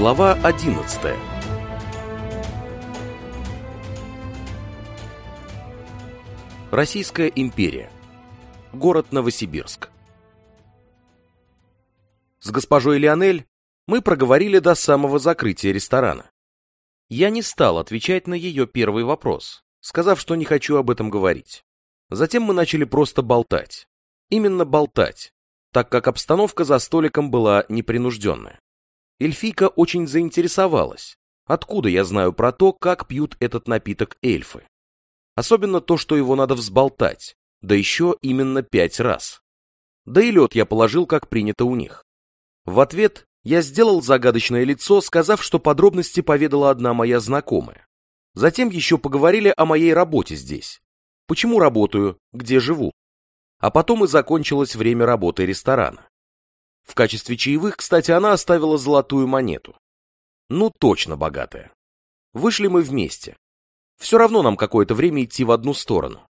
Глава 11 Российская империя. Город Новосибирск. С госпожой Лионель мы проговорили до самого закрытия ресторана. Я не стал отвечать на ее первый вопрос, сказав, что не хочу об этом говорить. Затем мы начали просто болтать. Именно болтать, так как обстановка за столиком была непринужденная. Эльфийка очень заинтересовалась, откуда я знаю про то, как пьют этот напиток эльфы. Особенно то, что его надо взболтать, да еще именно пять раз. Да и лед я положил, как принято у них. В ответ я сделал загадочное лицо, сказав, что подробности поведала одна моя знакомая. Затем еще поговорили о моей работе здесь. Почему работаю, где живу а потом и закончилось время работы ресторана. В качестве чаевых, кстати, она оставила золотую монету. Ну, точно богатая. Вышли мы вместе. Все равно нам какое-то время идти в одну сторону.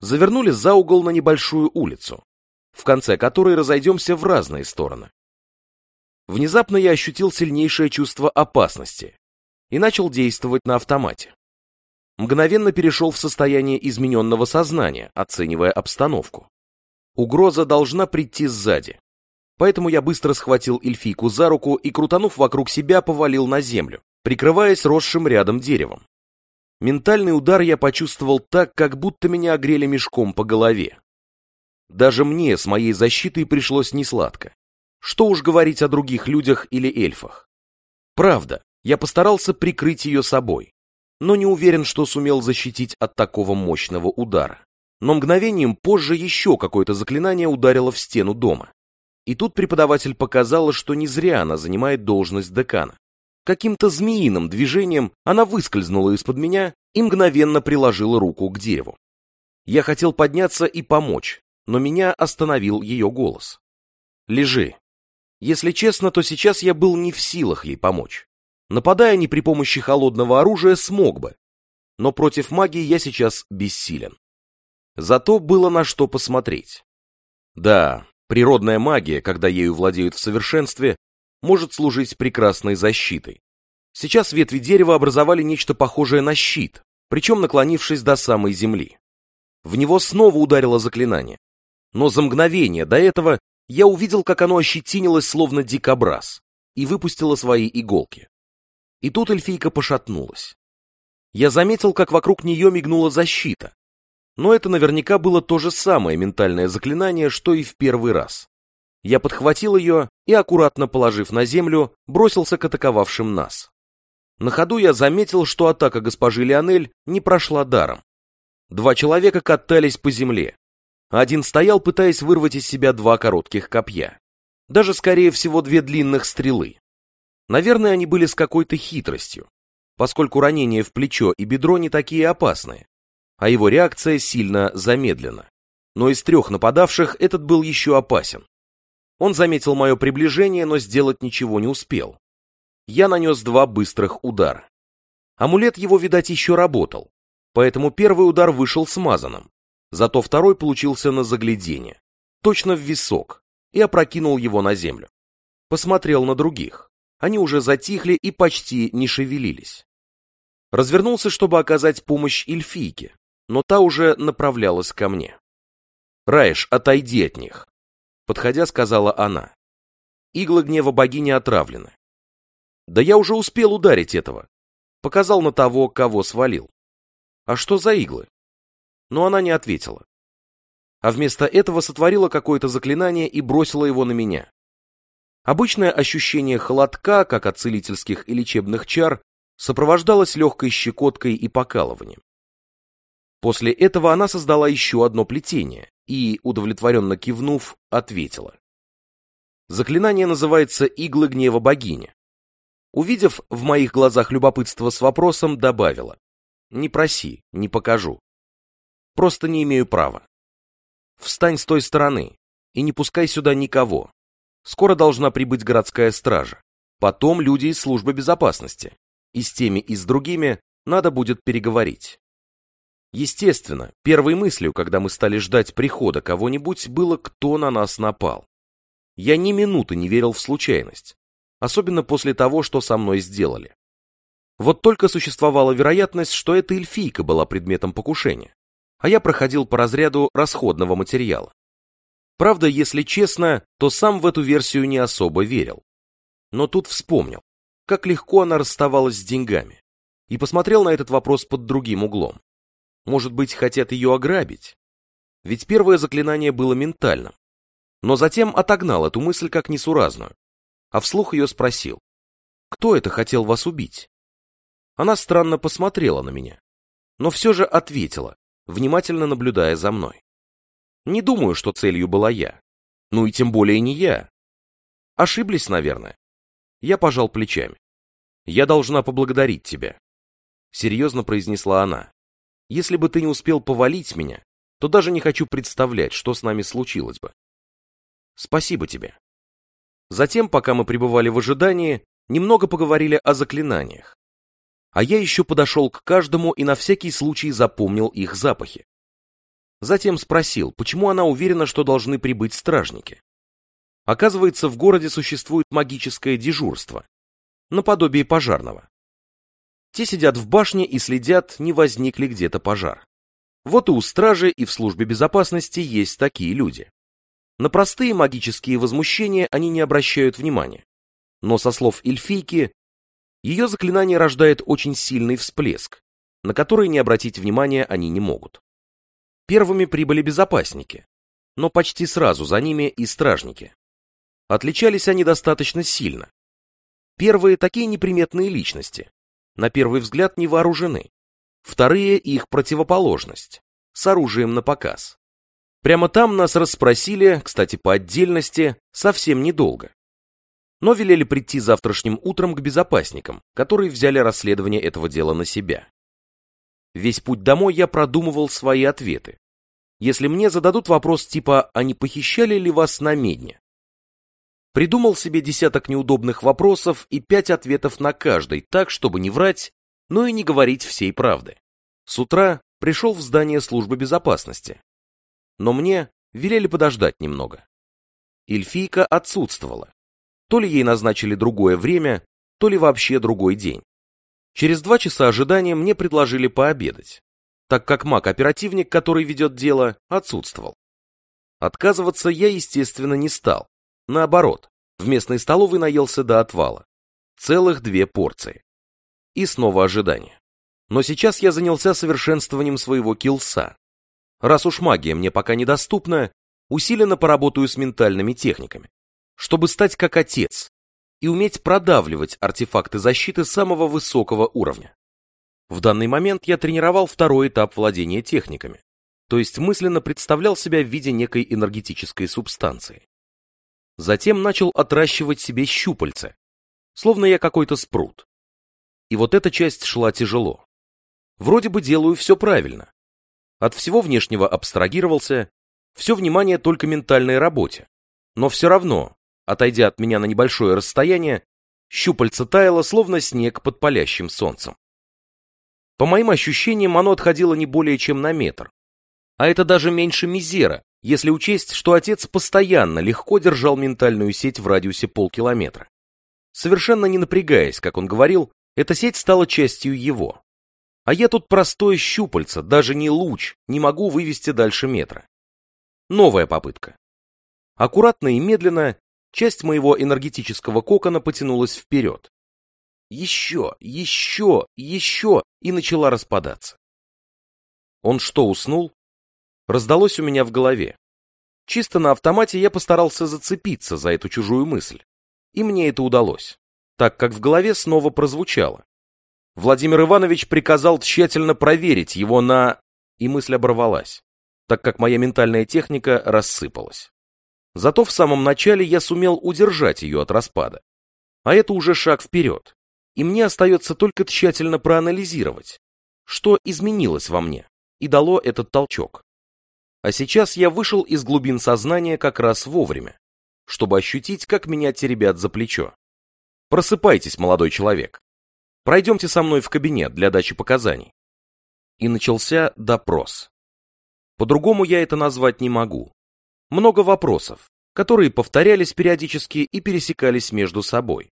Завернули за угол на небольшую улицу, в конце которой разойдемся в разные стороны. Внезапно я ощутил сильнейшее чувство опасности и начал действовать на автомате. Мгновенно перешел в состояние измененного сознания, оценивая обстановку. Угроза должна прийти сзади. Поэтому я быстро схватил эльфийку за руку и, крутанув вокруг себя, повалил на землю, прикрываясь росшим рядом деревом. Ментальный удар я почувствовал так, как будто меня огрели мешком по голове. Даже мне с моей защитой пришлось несладко. Что уж говорить о других людях или эльфах. Правда, я постарался прикрыть ее собой, но не уверен, что сумел защитить от такого мощного удара но мгновением позже еще какое-то заклинание ударило в стену дома. И тут преподаватель показала, что не зря она занимает должность декана. Каким-то змеиным движением она выскользнула из-под меня и мгновенно приложила руку к дереву. Я хотел подняться и помочь, но меня остановил ее голос. «Лежи». Если честно, то сейчас я был не в силах ей помочь. Нападая не при помощи холодного оружия, смог бы. Но против магии я сейчас бессилен. Зато было на что посмотреть. Да, природная магия, когда ею владеют в совершенстве, может служить прекрасной защитой. Сейчас ветви дерева образовали нечто похожее на щит, причем наклонившись до самой земли. В него снова ударило заклинание. Но за мгновение до этого я увидел, как оно ощетинилось словно дикобраз и выпустило свои иголки. И тут эльфийка пошатнулась. Я заметил, как вокруг нее мигнула защита, но это наверняка было то же самое ментальное заклинание, что и в первый раз. Я подхватил ее и, аккуратно положив на землю, бросился к атаковавшим нас. На ходу я заметил, что атака госпожи Лионель не прошла даром. Два человека катались по земле. Один стоял, пытаясь вырвать из себя два коротких копья. Даже, скорее всего, две длинных стрелы. Наверное, они были с какой-то хитростью, поскольку ранения в плечо и бедро не такие опасные а его реакция сильно замедлена. Но из трех нападавших этот был еще опасен. Он заметил мое приближение, но сделать ничего не успел. Я нанес два быстрых удара. Амулет его, видать, еще работал, поэтому первый удар вышел смазанным, зато второй получился на заглядение, точно в висок, и опрокинул его на землю. Посмотрел на других. Они уже затихли и почти не шевелились. Развернулся, чтобы оказать помощь эльфийке, но та уже направлялась ко мне. «Раиш, отойди от них!» Подходя, сказала она. Иглы гнева богини отравлены. Да я уже успел ударить этого. Показал на того, кого свалил. А что за иглы? Но она не ответила. А вместо этого сотворила какое-то заклинание и бросила его на меня. Обычное ощущение холодка, как от целительских и лечебных чар, сопровождалось легкой щекоткой и покалыванием. После этого она создала еще одно плетение и, удовлетворенно кивнув, ответила. Заклинание называется «Иглы гнева богини». Увидев в моих глазах любопытство с вопросом, добавила. «Не проси, не покажу. Просто не имею права. Встань с той стороны и не пускай сюда никого. Скоро должна прибыть городская стража. Потом люди из службы безопасности. И с теми, и с другими надо будет переговорить. Естественно, первой мыслью, когда мы стали ждать прихода кого-нибудь, было, кто на нас напал. Я ни минуты не верил в случайность. особенно после того, что со мной сделали. Вот только существовала вероятность, что эта эльфийка была предметом покушения, а я проходил по разряду расходного материала. Правда, если честно, то сам в эту версию не особо верил. Но тут вспомнил, как легко она расставалась с деньгами, и посмотрел на этот вопрос под другим углом. Может быть, хотят ее ограбить? Ведь первое заклинание было ментальным. Но затем отогнал эту мысль как несуразную, а вслух ее спросил. «Кто это хотел вас убить?» Она странно посмотрела на меня, но все же ответила, внимательно наблюдая за мной. Не думаю, что целью была я. Ну и тем более не я. Ошиблись, наверное. Я пожал плечами. Я должна поблагодарить тебя. Серьезно произнесла она. Если бы ты не успел повалить меня, то даже не хочу представлять, что с нами случилось бы. Спасибо тебе. Затем, пока мы пребывали в ожидании, немного поговорили о заклинаниях. А я еще подошел к каждому и на всякий случай запомнил их запахи. Затем спросил, почему она уверена, что должны прибыть стражники. Оказывается, в городе существует магическое дежурство, наподобие пожарного. Те сидят в башне и следят, не возник ли где-то пожар. Вот и у стражи, и в службе безопасности есть такие люди. На простые магические возмущения они не обращают внимания. Но со слов эльфийки, ее заклинание рождает очень сильный всплеск, на который не обратить внимания они не могут. Первыми прибыли безопасники, но почти сразу за ними и стражники. Отличались они достаточно сильно. Первые такие неприметные личности, на первый взгляд не вооружены. Вторые их противоположность, с оружием на показ. Прямо там нас расспросили, кстати, по отдельности, совсем недолго. Но велели прийти завтрашним утром к безопасникам, которые взяли расследование этого дела на себя. Весь путь домой я продумывал свои ответы. Если мне зададут вопрос типа «А не похищали ли вас на медне?», Придумал себе десяток неудобных вопросов и пять ответов на каждый, так, чтобы не врать, но и не говорить всей правды. С утра пришел в здание службы безопасности. Но мне велели подождать немного. Эльфийка отсутствовала. То ли ей назначили другое время, то ли вообще другой день. Через два часа ожидания мне предложили пообедать, так как маг-оперативник, который ведет дело, отсутствовал. Отказываться я, естественно, не стал. Наоборот, в местной столовой наелся до отвала. Целых две порции. И снова ожидание. Но сейчас я занялся совершенствованием своего килса. Раз уж магия мне пока недоступна, усиленно поработаю с ментальными техниками, чтобы стать как отец и уметь продавливать артефакты защиты самого высокого уровня. В данный момент я тренировал второй этап владения техниками, то есть мысленно представлял себя в виде некой энергетической субстанции. Затем начал отращивать себе щупальца, словно я какой-то спрут. И вот эта часть шла тяжело. Вроде бы делаю все правильно. От всего внешнего абстрагировался, все внимание только ментальной работе. Но все равно, отойдя от меня на небольшое расстояние, щупальце таяло, словно снег под палящим солнцем. По моим ощущениям, оно отходило не более чем на метр. А это даже меньше мизера, если учесть, что отец постоянно легко держал ментальную сеть в радиусе полкилометра. Совершенно не напрягаясь, как он говорил, эта сеть стала частью его. А я тут простое щупальце, даже не луч, не могу вывести дальше метра. Новая попытка. Аккуратно и медленно часть моего энергетического кокона потянулась вперед. Еще, еще, еще, и начала распадаться. Он что, уснул? Раздалось у меня в голове. Чисто на автомате я постарался зацепиться за эту чужую мысль. И мне это удалось, так как в голове снова прозвучало. Владимир Иванович приказал тщательно проверить его на... И мысль оборвалась, так как моя ментальная техника рассыпалась. Зато в самом начале я сумел удержать ее от распада. А это уже шаг вперед. И мне остается только тщательно проанализировать, что изменилось во мне и дало этот толчок. А сейчас я вышел из глубин сознания как раз вовремя, чтобы ощутить, как меня теребят за плечо. Просыпайтесь, молодой человек. Пройдемте со мной в кабинет для дачи показаний. И начался допрос. По-другому я это назвать не могу. Много вопросов, которые повторялись периодически и пересекались между собой.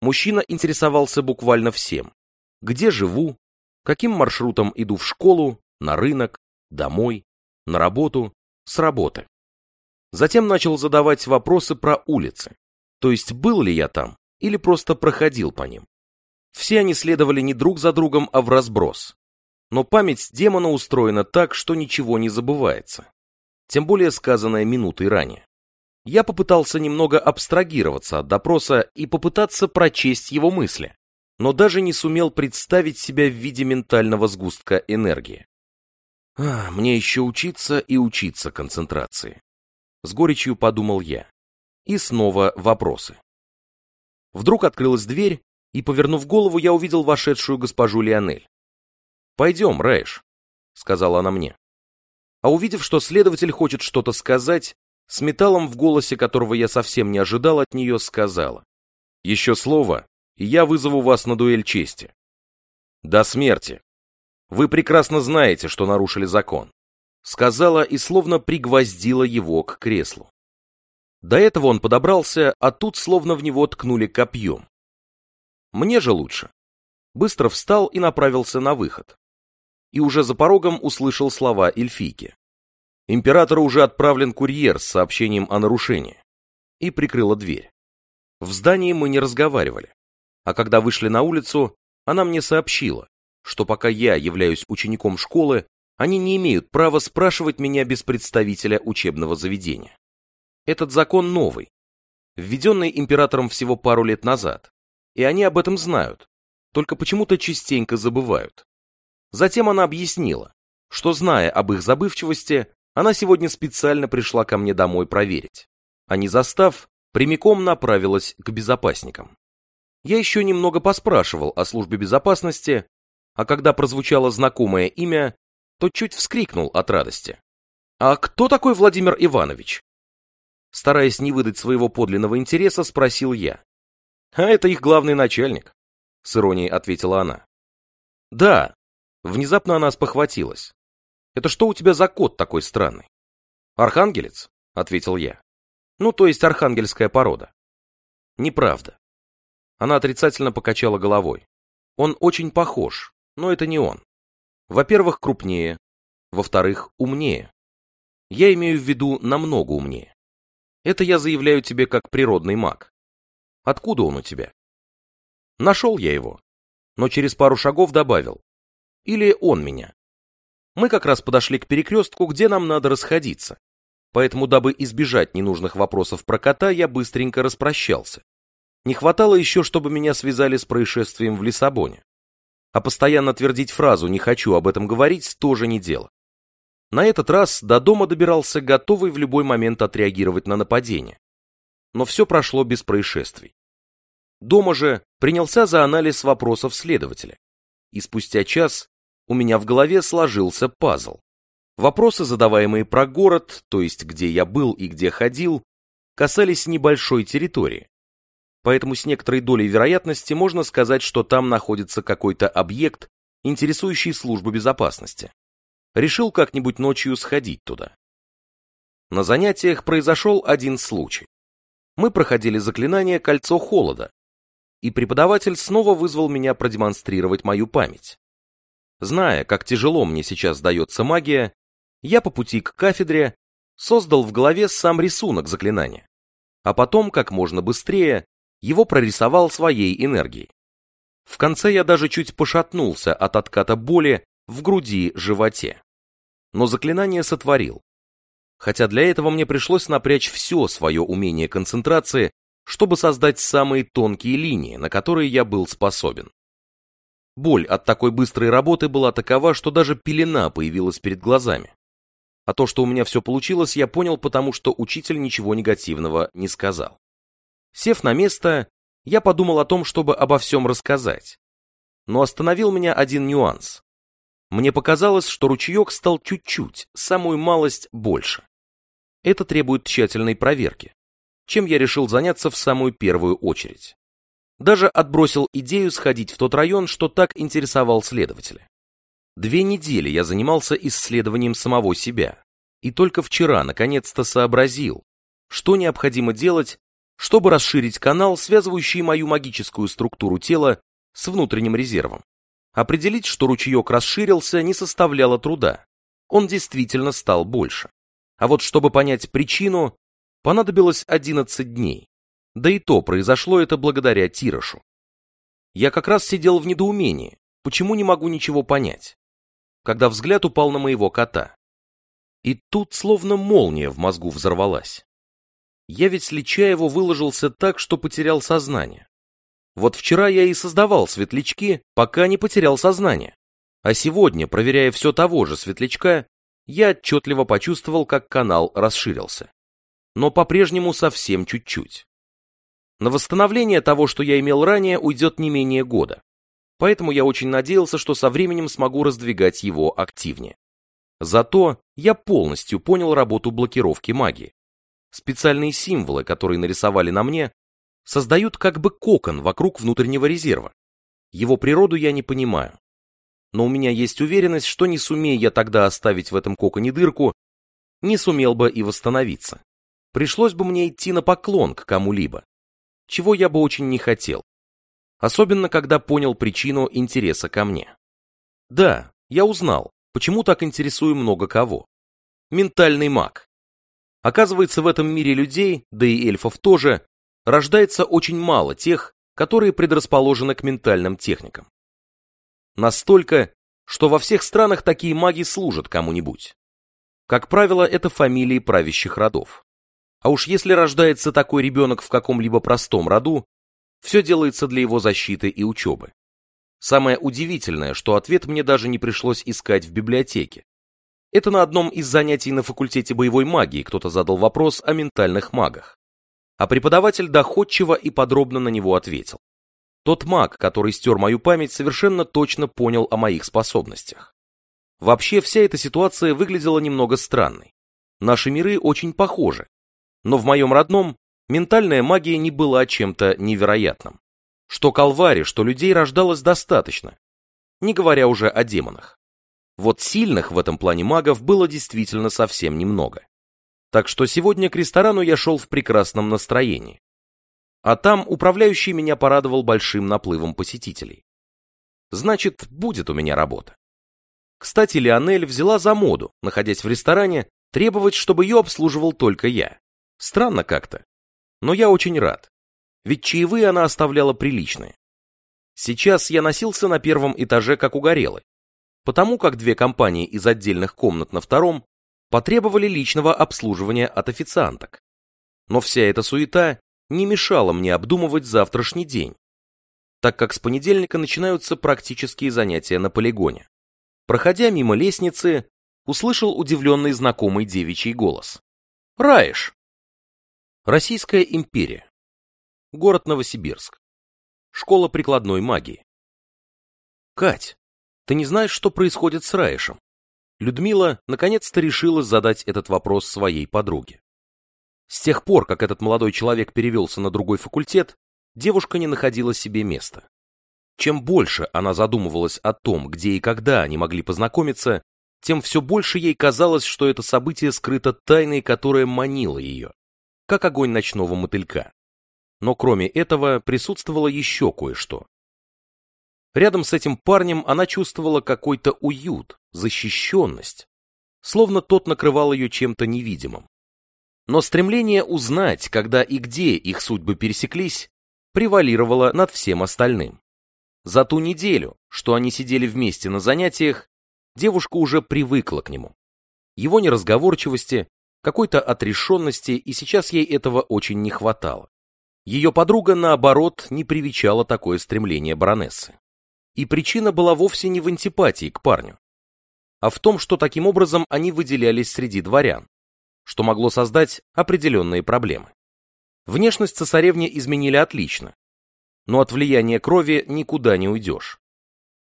Мужчина интересовался буквально всем. Где живу, каким маршрутом иду в школу, на рынок, домой, на работу, с работы. Затем начал задавать вопросы про улицы, то есть был ли я там или просто проходил по ним. Все они следовали не друг за другом, а в разброс. Но память демона устроена так, что ничего не забывается. Тем более сказанное минутой ранее. Я попытался немного абстрагироваться от допроса и попытаться прочесть его мысли, но даже не сумел представить себя в виде ментального сгустка энергии. А, мне еще учиться и учиться концентрации. С горечью подумал я. И снова вопросы. Вдруг открылась дверь, и, повернув голову, я увидел вошедшую госпожу Лионель. «Пойдем, Рэш», — сказала она мне. А увидев, что следователь хочет что-то сказать, с металлом в голосе, которого я совсем не ожидал от нее, сказала. «Еще слово, и я вызову вас на дуэль чести. До смерти. Вы прекрасно знаете, что нарушили закон», — сказала и словно пригвоздила его к креслу. До этого он подобрался, а тут словно в него ткнули копьем. Мне же лучше. Быстро встал и направился на выход. И уже за порогом услышал слова эльфийки. Императору уже отправлен курьер с сообщением о нарушении. И прикрыла дверь. В здании мы не разговаривали. А когда вышли на улицу, она мне сообщила, что пока я являюсь учеником школы, они не имеют права спрашивать меня без представителя учебного заведения. Этот закон новый, введенный императором всего пару лет назад, и они об этом знают, только почему-то частенько забывают. Затем она объяснила, что, зная об их забывчивости, она сегодня специально пришла ко мне домой проверить, а не застав, прямиком направилась к безопасникам. Я еще немного поспрашивал о службе безопасности, а когда прозвучало знакомое имя, то чуть вскрикнул от радости. «А кто такой Владимир Иванович?» Стараясь не выдать своего подлинного интереса, спросил я. «А это их главный начальник», — с иронией ответила она. «Да». Внезапно она спохватилась. «Это что у тебя за кот такой странный?» «Архангелец», — ответил я. «Ну, то есть архангельская порода». «Неправда». Она отрицательно покачала головой. «Он очень похож, но это не он. Во-первых, крупнее. Во-вторых, умнее. Я имею в виду намного умнее. Это я заявляю тебе как природный маг. Откуда он у тебя? Нашел я его, но через пару шагов добавил. Или он меня. Мы как раз подошли к перекрестку, где нам надо расходиться. Поэтому, дабы избежать ненужных вопросов про кота, я быстренько распрощался. Не хватало еще, чтобы меня связали с происшествием в Лиссабоне. А постоянно твердить фразу «не хочу об этом говорить» тоже не дело. На этот раз до дома добирался готовый в любой момент отреагировать на нападение. Но все прошло без происшествий. Дома же принялся за анализ вопросов следователя. И спустя час у меня в голове сложился пазл. Вопросы, задаваемые про город, то есть где я был и где ходил, касались небольшой территории. Поэтому с некоторой долей вероятности можно сказать, что там находится какой-то объект, интересующий службу безопасности решил как-нибудь ночью сходить туда. На занятиях произошел один случай. Мы проходили заклинание «Кольцо холода», и преподаватель снова вызвал меня продемонстрировать мою память. Зная, как тяжело мне сейчас дается магия, я по пути к кафедре создал в голове сам рисунок заклинания, а потом, как можно быстрее, его прорисовал своей энергией. В конце я даже чуть пошатнулся от отката боли в груди-животе но заклинание сотворил. Хотя для этого мне пришлось напрячь все свое умение концентрации, чтобы создать самые тонкие линии, на которые я был способен. Боль от такой быстрой работы была такова, что даже пелена появилась перед глазами. А то, что у меня все получилось, я понял, потому что учитель ничего негативного не сказал. Сев на место, я подумал о том, чтобы обо всем рассказать. Но остановил меня один нюанс. Мне показалось, что ручеек стал чуть-чуть, самую малость больше. Это требует тщательной проверки, чем я решил заняться в самую первую очередь. Даже отбросил идею сходить в тот район, что так интересовал следователя. Две недели я занимался исследованием самого себя, и только вчера наконец-то сообразил, что необходимо делать, чтобы расширить канал, связывающий мою магическую структуру тела с внутренним резервом. Определить, что ручеек расширился, не составляло труда. Он действительно стал больше. А вот чтобы понять причину, понадобилось 11 дней. Да и то произошло это благодаря Тирошу. Я как раз сидел в недоумении, почему не могу ничего понять, когда взгляд упал на моего кота. И тут словно молния в мозгу взорвалась. Я ведь с Личаеву выложился так, что потерял сознание. Вот вчера я и создавал светлячки, пока не потерял сознание. А сегодня, проверяя все того же светлячка, я отчетливо почувствовал, как канал расширился. Но по-прежнему совсем чуть-чуть. На восстановление того, что я имел ранее, уйдет не менее года. Поэтому я очень надеялся, что со временем смогу раздвигать его активнее. Зато я полностью понял работу блокировки магии. Специальные символы, которые нарисовали на мне, создают как бы кокон вокруг внутреннего резерва. Его природу я не понимаю. Но у меня есть уверенность, что не сумея я тогда оставить в этом коконе дырку, не сумел бы и восстановиться. Пришлось бы мне идти на поклон к кому-либо, чего я бы очень не хотел. Особенно, когда понял причину интереса ко мне. Да, я узнал, почему так интересую много кого. Ментальный маг. Оказывается, в этом мире людей, да и эльфов тоже, рождается очень мало тех, которые предрасположены к ментальным техникам. Настолько, что во всех странах такие маги служат кому-нибудь. Как правило, это фамилии правящих родов. А уж если рождается такой ребенок в каком-либо простом роду, все делается для его защиты и учебы. Самое удивительное, что ответ мне даже не пришлось искать в библиотеке. Это на одном из занятий на факультете боевой магии кто-то задал вопрос о ментальных магах. А преподаватель доходчиво и подробно на него ответил. Тот маг, который стер мою память, совершенно точно понял о моих способностях. Вообще, вся эта ситуация выглядела немного странной. Наши миры очень похожи. Но в моем родном ментальная магия не была чем-то невероятным. Что Калвари, что людей рождалось достаточно, не говоря уже о демонах. Вот сильных в этом плане магов было действительно совсем немного. Так что сегодня к ресторану я шел в прекрасном настроении. А там управляющий меня порадовал большим наплывом посетителей. Значит, будет у меня работа. Кстати, Лионель взяла за моду, находясь в ресторане, требовать, чтобы ее обслуживал только я. Странно как-то. Но я очень рад. Ведь чаевые она оставляла приличные. Сейчас я носился на первом этаже как угорелый, потому как две компании из отдельных комнат на втором потребовали личного обслуживания от официанток. Но вся эта суета не мешала мне обдумывать завтрашний день, так как с понедельника начинаются практические занятия на полигоне. Проходя мимо лестницы, услышал удивленный знакомый девичий голос. «Раиш!» Российская империя. Город Новосибирск. Школа прикладной магии. «Кать, ты не знаешь, что происходит с Раишем? Людмила наконец-то решила задать этот вопрос своей подруге. С тех пор, как этот молодой человек перевелся на другой факультет, девушка не находила себе места. Чем больше она задумывалась о том, где и когда они могли познакомиться, тем все больше ей казалось, что это событие скрыто тайной, которая манила ее, как огонь ночного мотылька. Но кроме этого присутствовало еще кое-что. Рядом с этим парнем она чувствовала какой-то уют, защищенность, словно тот накрывал ее чем-то невидимым. Но стремление узнать, когда и где их судьбы пересеклись, превалировало над всем остальным. За ту неделю, что они сидели вместе на занятиях, девушка уже привыкла к нему. Его неразговорчивости, какой-то отрешенности, и сейчас ей этого очень не хватало. Ее подруга, наоборот, не привечала такое стремление баронессы. И причина была вовсе не в антипатии к парню, а в том, что таким образом они выделялись среди дворян, что могло создать определенные проблемы. Внешность цесаревни изменили отлично, но от влияния крови никуда не уйдешь.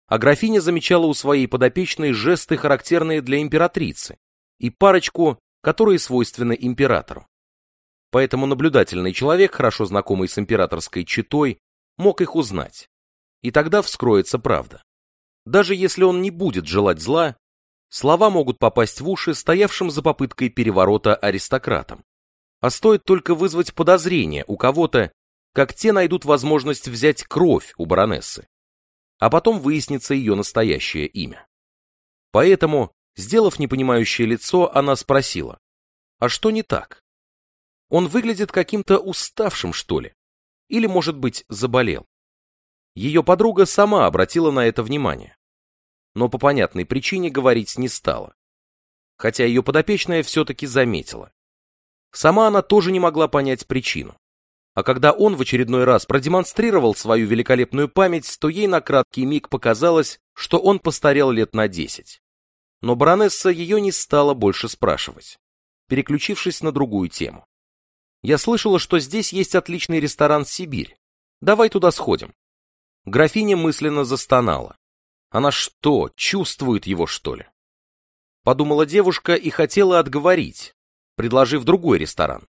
А графиня замечала у своей подопечной жесты, характерные для императрицы, и парочку, которые свойственны императору. Поэтому наблюдательный человек, хорошо знакомый с императорской четой, мог их узнать и тогда вскроется правда. Даже если он не будет желать зла, слова могут попасть в уши стоявшим за попыткой переворота аристократам. А стоит только вызвать подозрение у кого-то, как те найдут возможность взять кровь у баронессы. А потом выяснится ее настоящее имя. Поэтому, сделав непонимающее лицо, она спросила, а что не так? Он выглядит каким-то уставшим, что ли? Или, может быть, заболел? Ее подруга сама обратила на это внимание. Но по понятной причине говорить не стала. Хотя ее подопечная все-таки заметила. Сама она тоже не могла понять причину. А когда он в очередной раз продемонстрировал свою великолепную память, то ей на краткий миг показалось, что он постарел лет на десять. Но баронесса ее не стала больше спрашивать, переключившись на другую тему. Я слышала, что здесь есть отличный ресторан «Сибирь». Давай туда сходим. Графиня мысленно застонала. Она что, чувствует его, что ли? Подумала девушка и хотела отговорить, предложив другой ресторан.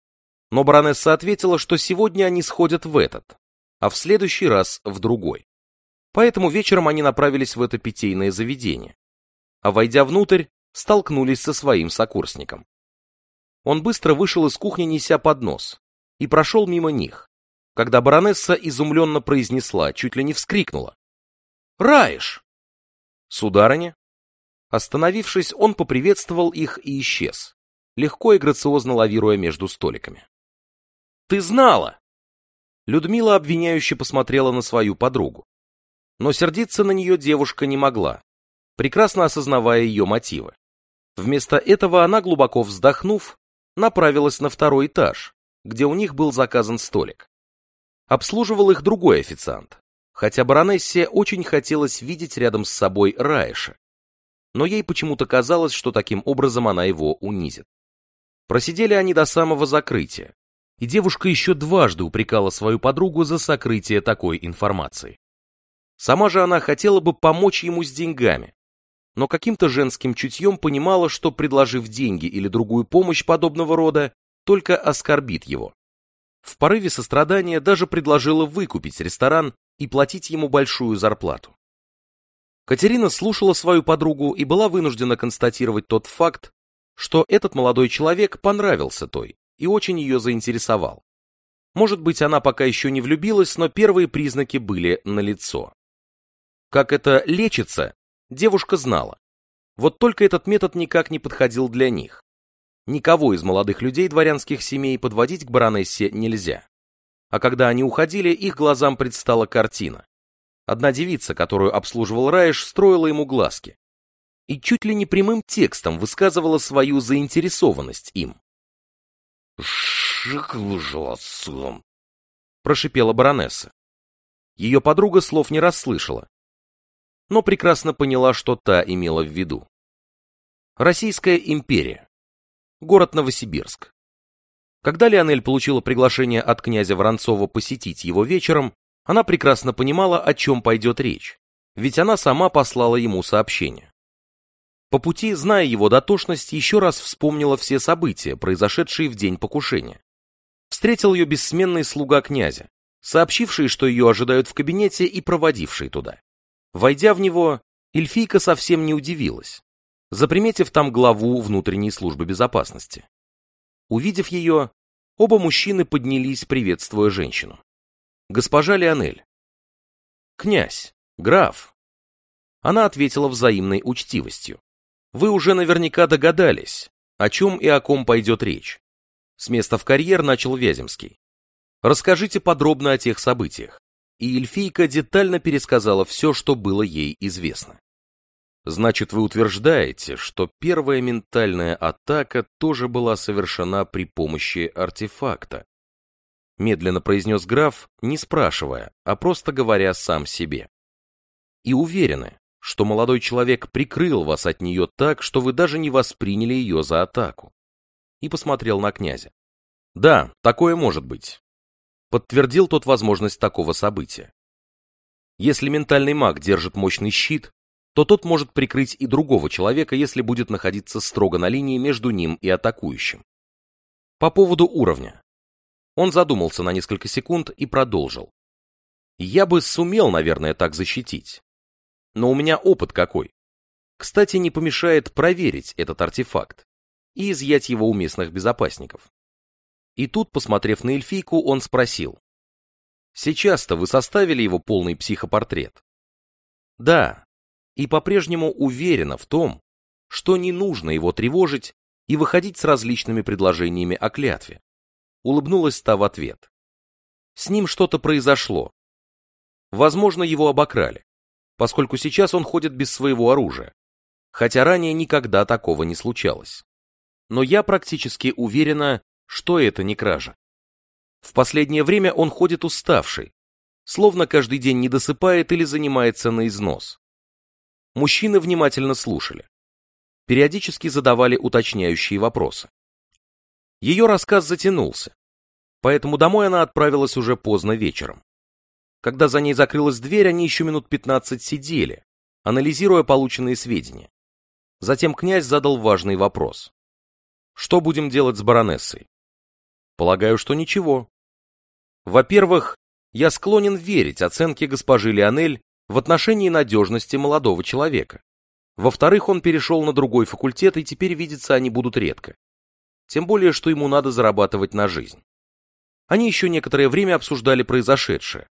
Но баронесса ответила, что сегодня они сходят в этот, а в следующий раз в другой. Поэтому вечером они направились в это питейное заведение. А войдя внутрь, столкнулись со своим сокурсником. Он быстро вышел из кухни, неся поднос, и прошел мимо них, когда баронесса изумленно произнесла, чуть ли не вскрикнула. «Раиш!» «Сударыня?» Остановившись, он поприветствовал их и исчез, легко и грациозно лавируя между столиками. «Ты знала!» Людмила обвиняюще посмотрела на свою подругу. Но сердиться на нее девушка не могла, прекрасно осознавая ее мотивы. Вместо этого она, глубоко вздохнув, направилась на второй этаж, где у них был заказан столик. Обслуживал их другой официант, хотя баронессе очень хотелось видеть рядом с собой Раиша. Но ей почему-то казалось, что таким образом она его унизит. Просидели они до самого закрытия, и девушка еще дважды упрекала свою подругу за сокрытие такой информации. Сама же она хотела бы помочь ему с деньгами, но каким-то женским чутьем понимала, что, предложив деньги или другую помощь подобного рода, только оскорбит его. В порыве сострадания даже предложила выкупить ресторан и платить ему большую зарплату. Катерина слушала свою подругу и была вынуждена констатировать тот факт, что этот молодой человек понравился той и очень ее заинтересовал. Может быть, она пока еще не влюбилась, но первые признаки были налицо. Как это лечится, девушка знала. Вот только этот метод никак не подходил для них. Никого из молодых людей дворянских семей подводить к баронессе нельзя. А когда они уходили, их глазам предстала картина. Одна девица, которую обслуживал Раиш, строила ему глазки. И чуть ли не прямым текстом высказывала свою заинтересованность им. «Шиклжлацом», — прошипела баронесса. Ее подруга слов не расслышала, но прекрасно поняла, что та имела в виду. Российская империя. Город Новосибирск. Когда Леонель получила приглашение от князя Воронцова посетить его вечером, она прекрасно понимала, о чем пойдет речь, ведь она сама послала ему сообщение. По пути, зная его дотошность, еще раз вспомнила все события, произошедшие в день покушения. Встретил ее бессменный слуга князя, сообщивший, что ее ожидают в кабинете и проводивший туда. Войдя в него, эльфийка совсем не удивилась, заприметив там главу внутренней службы безопасности. Увидев ее, оба мужчины поднялись, приветствуя женщину. «Госпожа Леонель». «Князь, граф». Она ответила взаимной учтивостью. «Вы уже наверняка догадались, о чем и о ком пойдет речь». С места в карьер начал Вяземский. «Расскажите подробно о тех событиях и эльфийка детально пересказала все, что было ей известно. Значит, вы утверждаете, что первая ментальная атака тоже была совершена при помощи артефакта? Медленно произнес граф, не спрашивая, а просто говоря сам себе. И уверены, что молодой человек прикрыл вас от нее так, что вы даже не восприняли ее за атаку. И посмотрел на князя. Да, такое может быть подтвердил тот возможность такого события. Если ментальный маг держит мощный щит, то тот может прикрыть и другого человека, если будет находиться строго на линии между ним и атакующим. По поводу уровня. Он задумался на несколько секунд и продолжил. Я бы сумел, наверное, так защитить. Но у меня опыт какой. Кстати, не помешает проверить этот артефакт и изъять его у местных безопасников. И тут, посмотрев на эльфийку, он спросил. «Сейчас-то вы составили его полный психопортрет?» «Да, и по-прежнему уверена в том, что не нужно его тревожить и выходить с различными предложениями о клятве. Улыбнулась та в ответ. С ним что-то произошло. Возможно, его обокрали, поскольку сейчас он ходит без своего оружия, хотя ранее никогда такого не случалось. Но я практически уверена, что это не кража. В последнее время он ходит уставший, словно каждый день не досыпает или занимается на износ. Мужчины внимательно слушали. Периодически задавали уточняющие вопросы. Ее рассказ затянулся, поэтому домой она отправилась уже поздно вечером. Когда за ней закрылась дверь, они еще минут 15 сидели, анализируя полученные сведения. Затем князь задал важный вопрос. Что будем делать с баронессой? Полагаю, что ничего. Во-первых, я склонен верить оценке госпожи Леонель в отношении надежности молодого человека. Во-вторых, он перешел на другой факультет, и теперь видеться они будут редко. Тем более, что ему надо зарабатывать на жизнь. Они еще некоторое время обсуждали произошедшее.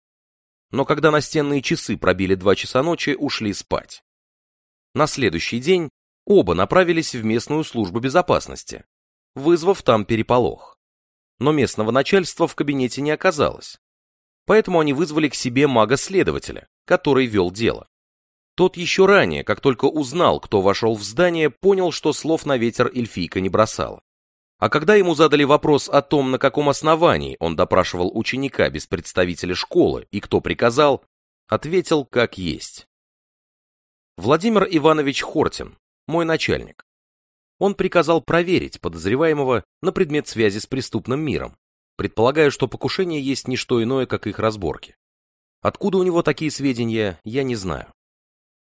Но когда настенные часы пробили два часа ночи, ушли спать. На следующий день оба направились в местную службу безопасности, вызвав там переполох. Но местного начальства в кабинете не оказалось. Поэтому они вызвали к себе мага-следователя, который вел дело. Тот еще ранее, как только узнал, кто вошел в здание, понял, что слов на ветер эльфийка не бросала. А когда ему задали вопрос о том, на каком основании он допрашивал ученика без представителя школы и кто приказал, ответил как есть. Владимир Иванович Хортин, мой начальник. Он приказал проверить подозреваемого на предмет связи с преступным миром, предполагая, что покушение есть не что иное, как их разборки. Откуда у него такие сведения, я не знаю.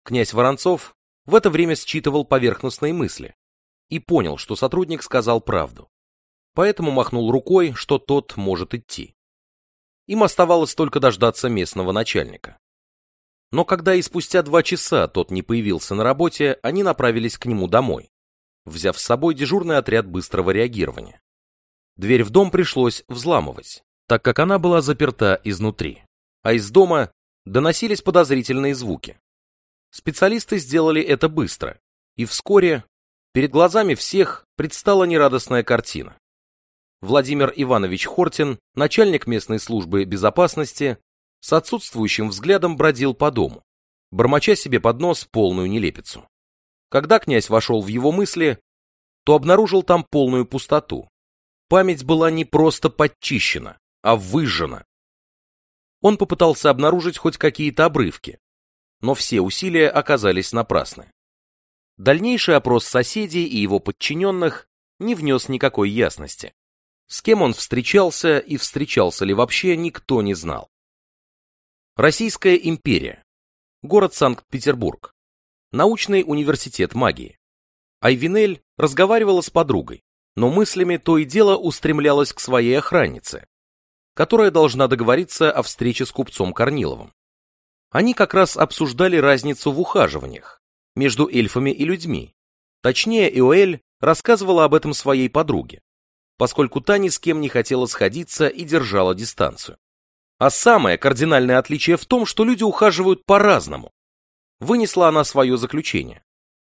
Князь Воронцов в это время считывал поверхностные мысли и понял, что сотрудник сказал правду. Поэтому махнул рукой, что тот может идти. Им оставалось только дождаться местного начальника. Но когда и спустя два часа тот не появился на работе, они направились к нему домой, взяв с собой дежурный отряд быстрого реагирования. Дверь в дом пришлось взламывать, так как она была заперта изнутри а из дома доносились подозрительные звуки. Специалисты сделали это быстро, и вскоре перед глазами всех предстала нерадостная картина. Владимир Иванович Хортин, начальник местной службы безопасности, с отсутствующим взглядом бродил по дому, бормоча себе под нос полную нелепицу. Когда князь вошел в его мысли, то обнаружил там полную пустоту. Память была не просто подчищена, а выжжена. Он попытался обнаружить хоть какие-то обрывки, но все усилия оказались напрасны. Дальнейший опрос соседей и его подчиненных не внес никакой ясности. С кем он встречался и встречался ли вообще, никто не знал. Российская империя. Город Санкт-Петербург. Научный университет магии. Айвинель разговаривала с подругой, но мыслями то и дело устремлялась к своей охраннице, которая должна договориться о встрече с купцом Корниловым. Они как раз обсуждали разницу в ухаживаниях между эльфами и людьми. Точнее, Иоэль рассказывала об этом своей подруге, поскольку та ни с кем не хотела сходиться и держала дистанцию. А самое кардинальное отличие в том, что люди ухаживают по-разному. Вынесла она свое заключение.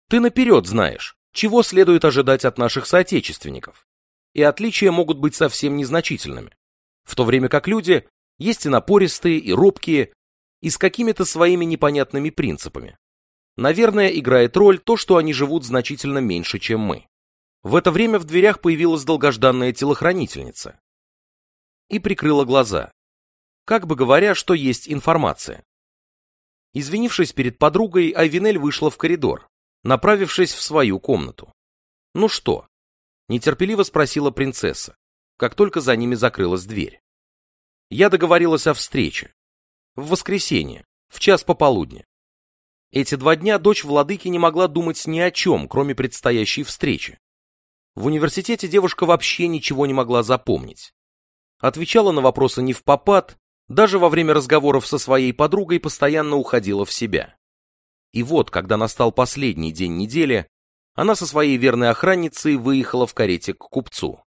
Ты наперед знаешь, чего следует ожидать от наших соотечественников. И отличия могут быть совсем незначительными в то время как люди есть и напористые, и робкие, и с какими-то своими непонятными принципами. Наверное, играет роль то, что они живут значительно меньше, чем мы. В это время в дверях появилась долгожданная телохранительница и прикрыла глаза, как бы говоря, что есть информация. Извинившись перед подругой, Айвинель вышла в коридор, направившись в свою комнату. «Ну что?» – нетерпеливо спросила принцесса как только за ними закрылась дверь. Я договорилась о встрече. В воскресенье, в час пополудни. Эти два дня дочь владыки не могла думать ни о чем, кроме предстоящей встречи. В университете девушка вообще ничего не могла запомнить. Отвечала на вопросы не в попад, даже во время разговоров со своей подругой постоянно уходила в себя. И вот, когда настал последний день недели, она со своей верной охранницей выехала в карете к купцу.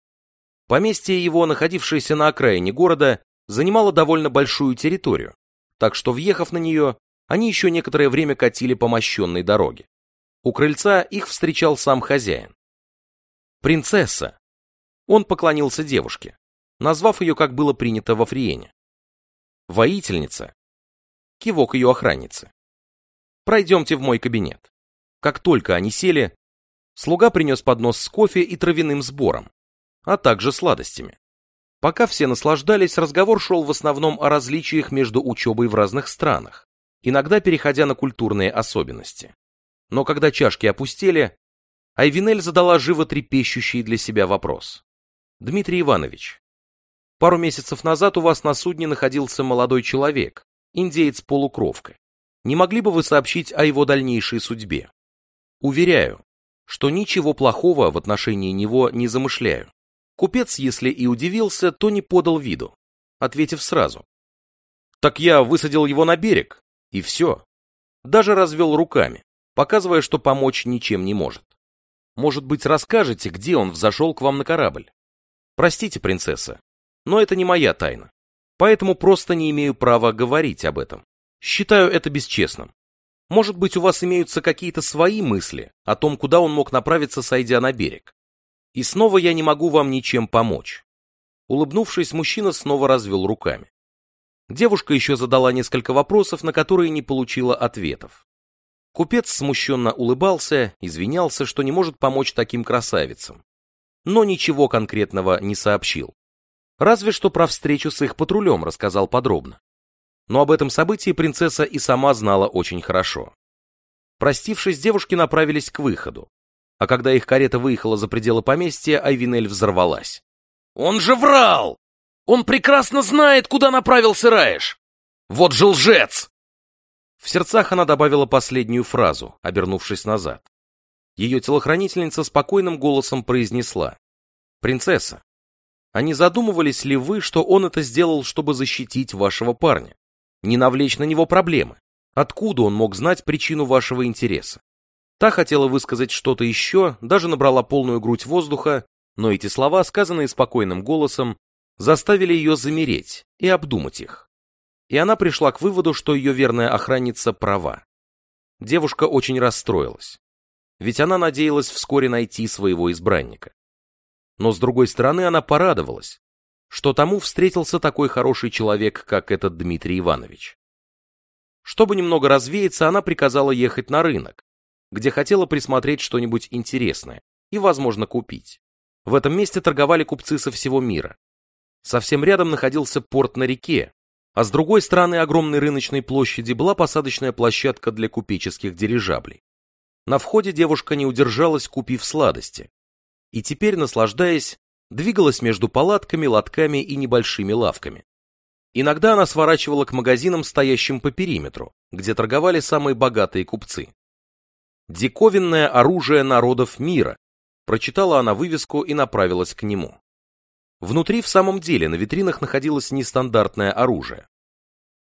Поместье его, находившееся на окраине города, занимало довольно большую территорию, так что, въехав на нее, они еще некоторое время катили по мощенной дороге. У крыльца их встречал сам хозяин. «Принцесса!» Он поклонился девушке, назвав ее, как было принято во Фриене. «Воительница!» Кивок ее охранницы. «Пройдемте в мой кабинет». Как только они сели, слуга принес поднос с кофе и травяным сбором, а также сладостями. Пока все наслаждались, разговор шел в основном о различиях между учебой в разных странах, иногда переходя на культурные особенности. Но когда чашки опустели, Айвинель задала животрепещущий для себя вопрос. «Дмитрий Иванович, пару месяцев назад у вас на судне находился молодой человек, индеец-полукровка. Не могли бы вы сообщить о его дальнейшей судьбе? Уверяю, что ничего плохого в отношении него не замышляю. Купец, если и удивился, то не подал виду, ответив сразу. Так я высадил его на берег, и все. Даже развел руками, показывая, что помочь ничем не может. Может быть, расскажете, где он взошел к вам на корабль? Простите, принцесса, но это не моя тайна. Поэтому просто не имею права говорить об этом. Считаю это бесчестным. Может быть, у вас имеются какие-то свои мысли о том, куда он мог направиться, сойдя на берег. И снова я не могу вам ничем помочь. Улыбнувшись, мужчина снова развел руками. Девушка еще задала несколько вопросов, на которые не получила ответов. Купец смущенно улыбался, извинялся, что не может помочь таким красавицам. Но ничего конкретного не сообщил. Разве что про встречу с их патрулем рассказал подробно. Но об этом событии принцесса и сама знала очень хорошо. Простившись, девушки направились к выходу а когда их карета выехала за пределы поместья, Айвинель взорвалась. «Он же врал! Он прекрасно знает, куда направился Раиш! Вот же лжец!» В сердцах она добавила последнюю фразу, обернувшись назад. Ее телохранительница спокойным голосом произнесла. «Принцесса, а не задумывались ли вы, что он это сделал, чтобы защитить вашего парня? Не навлечь на него проблемы? Откуда он мог знать причину вашего интереса? Та хотела высказать что-то еще, даже набрала полную грудь воздуха, но эти слова, сказанные спокойным голосом, заставили ее замереть и обдумать их. И она пришла к выводу, что ее верная охранница права. Девушка очень расстроилась, ведь она надеялась вскоре найти своего избранника. Но с другой стороны она порадовалась, что тому встретился такой хороший человек, как этот Дмитрий Иванович. Чтобы немного развеяться, она приказала ехать на рынок, где хотела присмотреть что-нибудь интересное и, возможно, купить. В этом месте торговали купцы со всего мира. Совсем рядом находился порт на реке, а с другой стороны огромной рыночной площади была посадочная площадка для купеческих дирижаблей. На входе девушка не удержалась, купив сладости. И теперь, наслаждаясь, двигалась между палатками, лотками и небольшими лавками. Иногда она сворачивала к магазинам, стоящим по периметру, где торговали самые богатые купцы. «Диковинное оружие народов мира», прочитала она вывеску и направилась к нему. Внутри в самом деле на витринах находилось нестандартное оружие.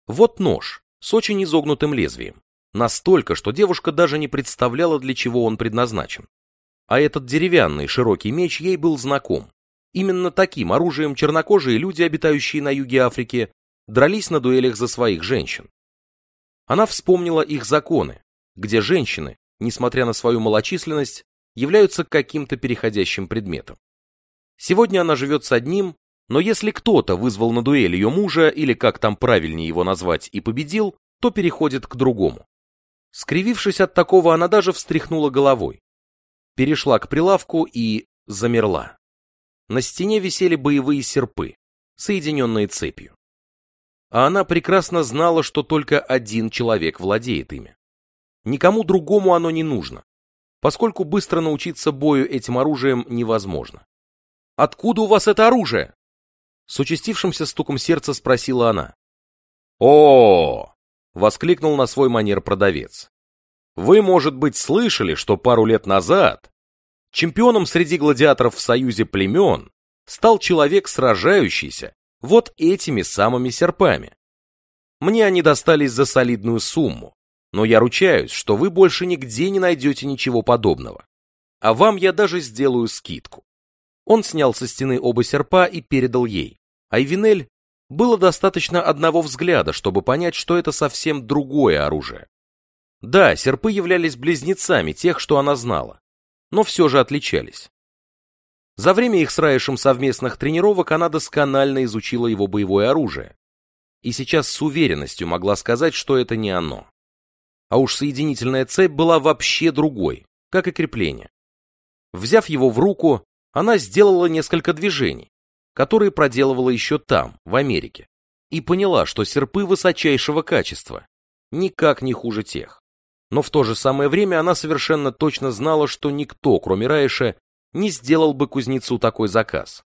Вот нож с очень изогнутым лезвием, настолько, что девушка даже не представляла, для чего он предназначен. А этот деревянный широкий меч ей был знаком. Именно таким оружием чернокожие люди, обитающие на юге Африки, дрались на дуэлях за своих женщин. Она вспомнила их законы, где женщины несмотря на свою малочисленность, являются каким-то переходящим предметом. Сегодня она живет с одним, но если кто-то вызвал на дуэль ее мужа, или как там правильнее его назвать, и победил, то переходит к другому. Скривившись от такого, она даже встряхнула головой. Перешла к прилавку и замерла. На стене висели боевые серпы, соединенные цепью. А она прекрасно знала, что только один человек владеет ими. Никому другому оно не нужно, поскольку быстро научиться бою этим оружием невозможно. «Откуда у вас это оружие?» С участившимся стуком сердца спросила она. о воскликнул на свой манер продавец. «Вы, может быть, слышали, что пару лет назад чемпионом среди гладиаторов в союзе племен стал человек, сражающийся вот этими самыми серпами. Мне они достались за солидную сумму, но я ручаюсь, что вы больше нигде не найдете ничего подобного. А вам я даже сделаю скидку. Он снял со стены оба серпа и передал ей. Айвинель было достаточно одного взгляда, чтобы понять, что это совсем другое оружие. Да, серпы являлись близнецами тех, что она знала, но все же отличались. За время их с Раишем совместных тренировок она досконально изучила его боевое оружие. И сейчас с уверенностью могла сказать, что это не оно. А уж соединительная цепь была вообще другой, как и крепление. Взяв его в руку, она сделала несколько движений, которые проделывала еще там, в Америке, и поняла, что серпы высочайшего качества, никак не хуже тех. Но в то же самое время она совершенно точно знала, что никто, кроме Раиша, не сделал бы кузнецу такой заказ.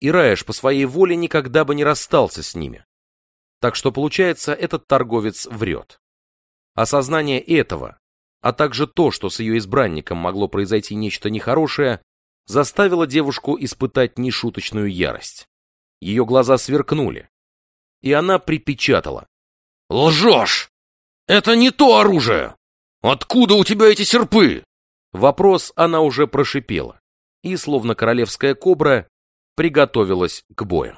И Раиш по своей воле никогда бы не расстался с ними. Так что, получается, этот торговец врет. Осознание этого, а также то, что с ее избранником могло произойти нечто нехорошее, заставило девушку испытать нешуточную ярость. Ее глаза сверкнули, и она припечатала. «Лжешь! Это не то оружие! Откуда у тебя эти серпы?» Вопрос она уже прошипела, и, словно королевская кобра, приготовилась к бою.